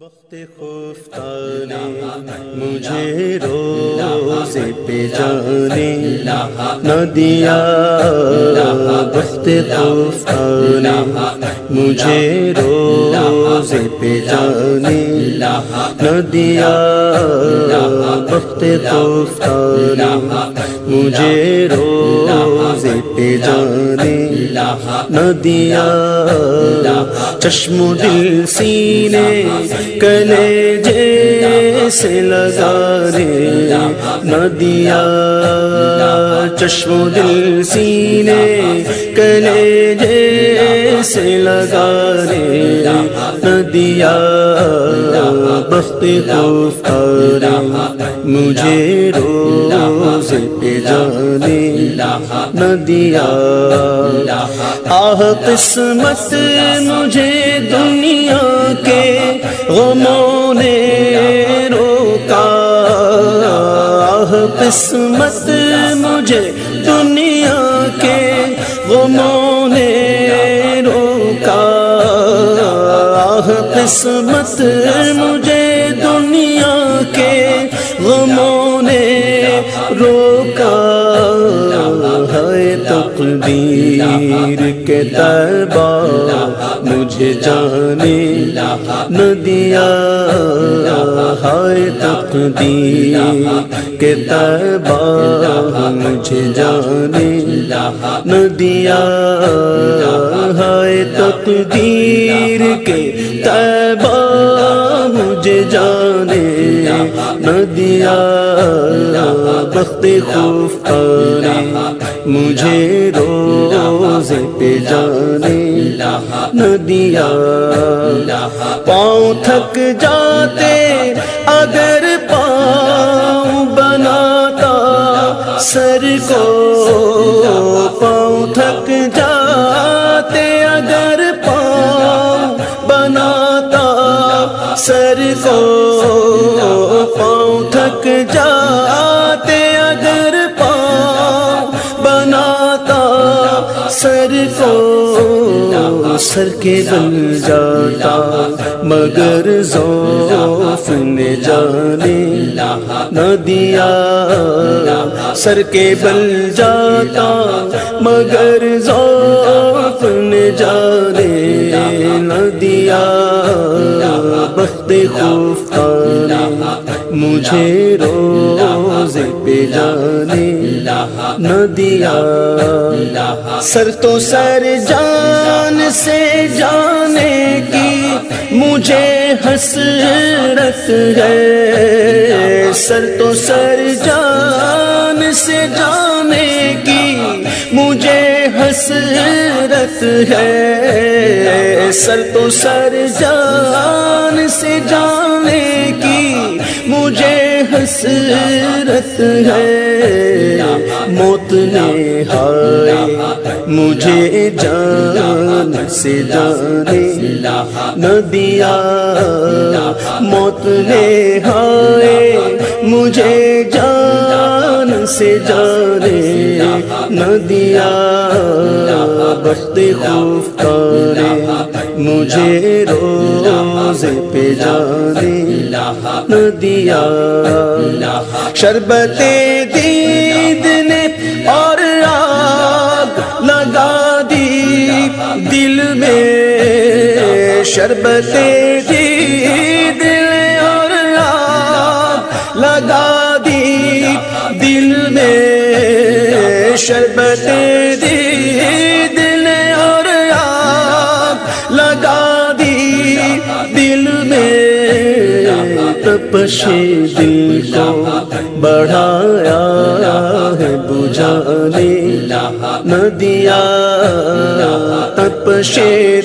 وقت خفتانے مجھے روزے پہ جانے نہ دیا وقت خفتانے مجھے روزے پہ جانے۔ نہ دیا وقت خفتانے مجھے روزے پہ جانے۔ نہ دیا چشم دل سینے، کلے جیسے لگانے۔ نہ دیا چشم دل سینے، کلے جیسے لگانے نہ دیا بخت خوف مجھے روز پہ جانے نہ دیا آہ، قسمت مجھے دنیا کے غموں نے روکا۔ آہ، قسمت مجھے قسمت مجھے دنیا کے غموں نے روکا ہے تقدیر کے تربا مجھے جانے نہ دیا ہے تقدیر کے تربا مجھے جانے نہ دیا ہے تقدیر کے تربا مجھے جانے نہ دیا بخت خوف مجھے روز پہ جانے نہ دیا پاؤں تھک جاتے، اگر پاؤں بناتا، سر کو سر کو پاؤں تھک جاتے اگر پاؤں بناتا سر کو سر کے بن جاتا مگر ذوف نے جانے نہ دیا سر کے بل جاتا مگر ذوف نے جانے نہ دیا خوف مجھے روز پہ جانے نہ دیا سر تو سر جان سے جانے کی مجھے حسرت ہے۔ سر تو سر جان سے جانے کی مجھے حسرت ہے۔ سر تو سر جان حسرت ہے۔ موت نے ہائے، مجھے جان سے جانے۔ نہ دیا موت نے ہائے، مجھے جان سے جانے۔ نہ دیا بخت خوف کارے مجھے روز پہ جانے نہ دیا شربت دید نے اور آگ لگا دی دل میں شربت دید نے اور آگ لگا دی دل میں شربت دید تپش دل کو بڑھایا ہے بجھانے نہ دیا تپش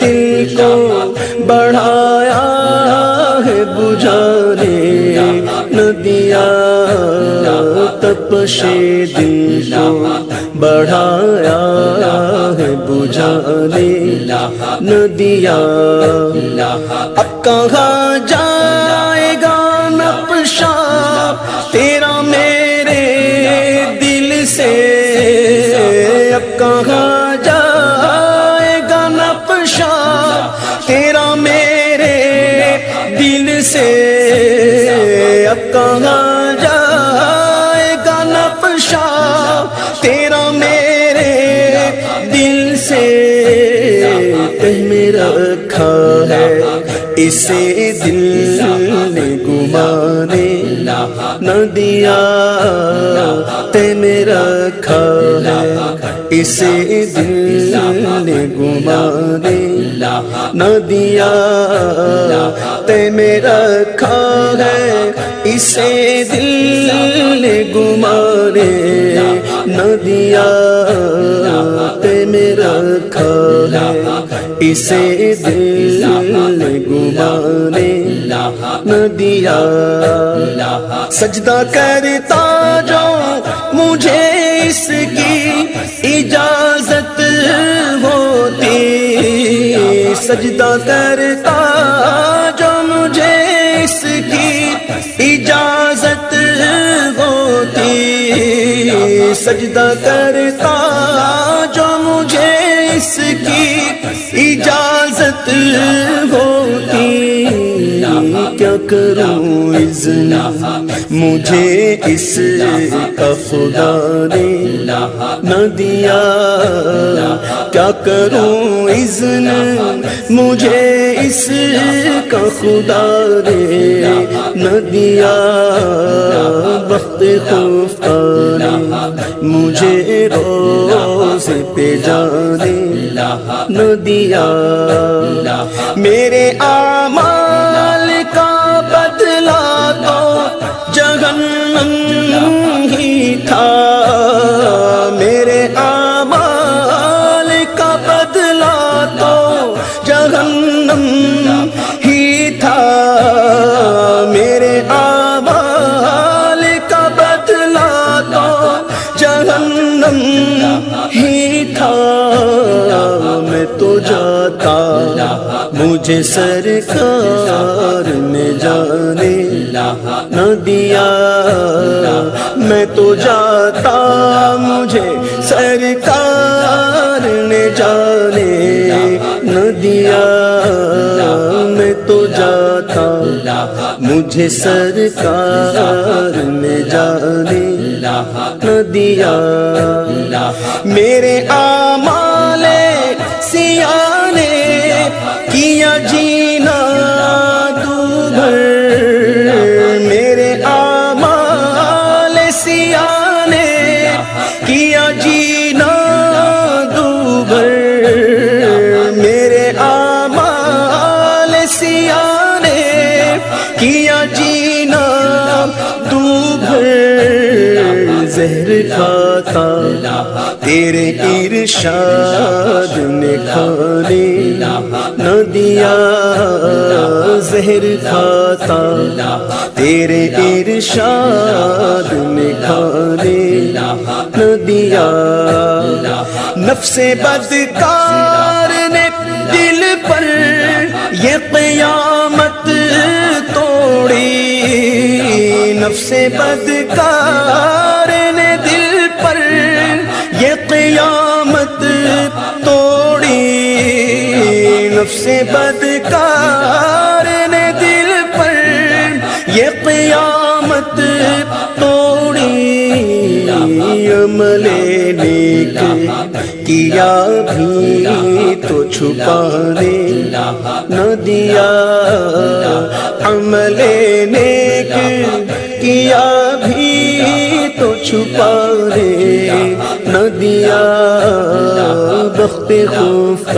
دل کو بڑھایا ہے بجھانے نہ دیا تپش دل کو بڑھایا ہے بجھانے نہ دیا اب کہاں جائے سے میرا رکھا ہے، اسے دل نے گمانے نہ دیا میرا رکھا ہے، اسے دل نے گمانے نہ دیا میرا رکھا ہے، اسے دل نے گمانے نہ دیا میرا رکھا ہے۔ اسے دل گمانے نہ دیا سجدہ کرتا جو مجھے اس کی اجازت ہوتی۔ سجدہ کرتا سجدہ کرتا جو مجھے اس کی اجازت ہوتی کیا کروں اذن؟ مجھے اس کا خدا نے نہ دیا۔ کیا کروں اذن؟ مجھے اس کا خدا نے نہ دیا۔ وقت خوف مجھے روز پہ جانے نہ دیا۔ میرے آ مجھے سرکار نے جانے نہ دیا۔ میں تو جاتا، مجھے سرکار نے جانے نہ دیا۔ میں تو جاتا، مجھے سرکار نے جانے نہ دیا۔ میرے آمال کھاتا تیرے ارشاد نے کھانے نہ دیا، زہر کھاتا، تیرے ارشاد نے کھانے نہ دیا۔ نفس بدکار نے دل پر یہ قیامت توڑی۔ نفس بدکار نفس بدکار نے دل پر یہ قیامت توڑی، عمل نیک کیا بھی تو چھپانے نہ دیا۔ عمل نیک کیا بھی تو چھپانے نہ دیا۔ بخت خوف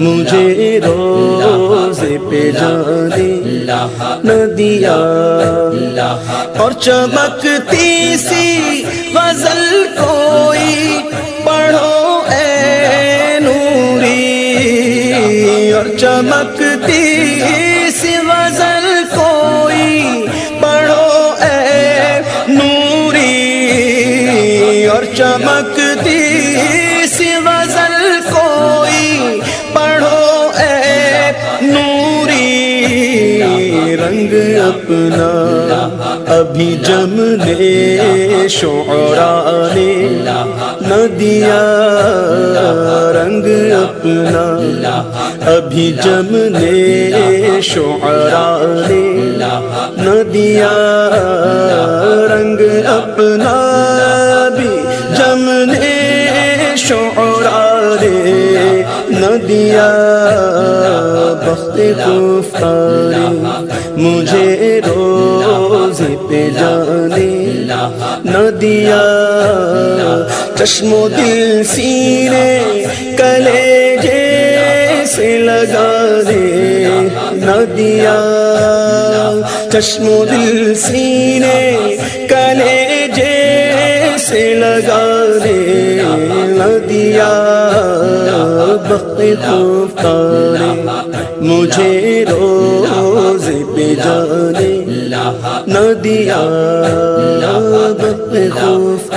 مجھے روز پہ جانے نہ دیا اور چمکتی سی غزل کوئی پڑھو اے نوری اور چمکتی سی غزل کوئی پڑھو اے نوری اور چمکتی اپنا۔ ابھی جمنے شعرا نے نہ دیا، رنگ اپنا۔ ابھی جمنے شعرا نے نہ دیا، رنگ اپنا۔ بھی جمنے شعرا نے نہ دیا۔ بخت گفتاری مجھے روز پہ جانے نہ دیا۔ چشم و دل سینے کلے جیسے لگا دے، نہ دیا۔ چشم و دل سینے کلے جیسے لگا دے، نہ دیا۔ بخت خوفتارے مجھے روز پہ جانے نہ دیا خوف